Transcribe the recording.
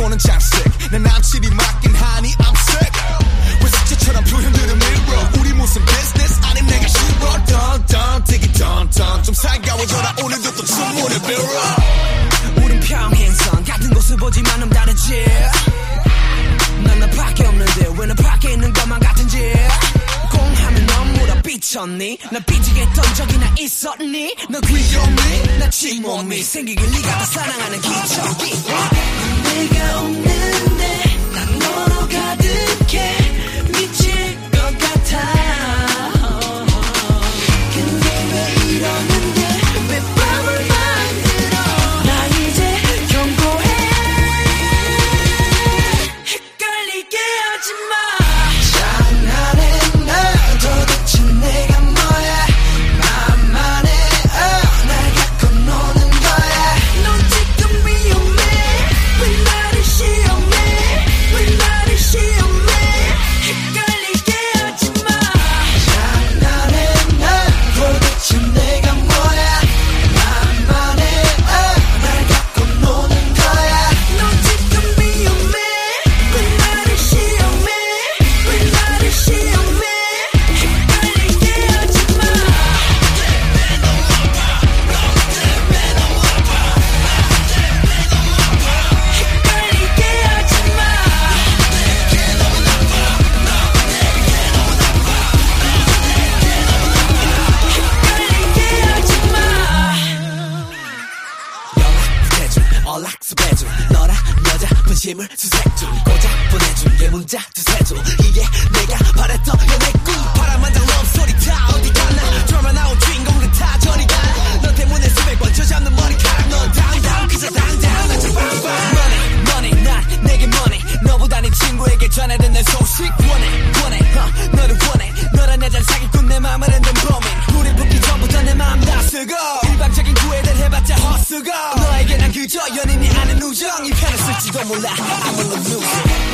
폰은 잠색 내 남친이 맡긴 하니 I'm sick. 왜 숙제처럼 표현들은 mirror 우리 무슨 business? 아님 내가 싫어. 던던 되게 던던 좀 살가워져라. 오늘도 또 주문을 빌어 우린 평행선. 같은 곳을 보지만 넌 다르지. 난 나 밖에 없는데 왜나 밖에 있는 것만 같은지. 공하면 넌 물어 삐쳤니? 나 삐지게 했던 적이나 있었니? 너 귀여니 나 침몸이 생기길 네가 다 사랑하는 기적이 분심을 수색중 고작 보내준 게 문자 두세 줄 이게 내가 바랬던 연애 꿈 바람만장 럽소리 다 어디 갔나? 드라마 나온 주인공 같아 저리 가너 때문에 수백 번 저잡는 머리카락. 넌 당당 그저 당당 나좀 빵빵 money money 난 내게 money. 너보다 네 친구에게 전해든 내 소식. 원해 formula. I'm on the music.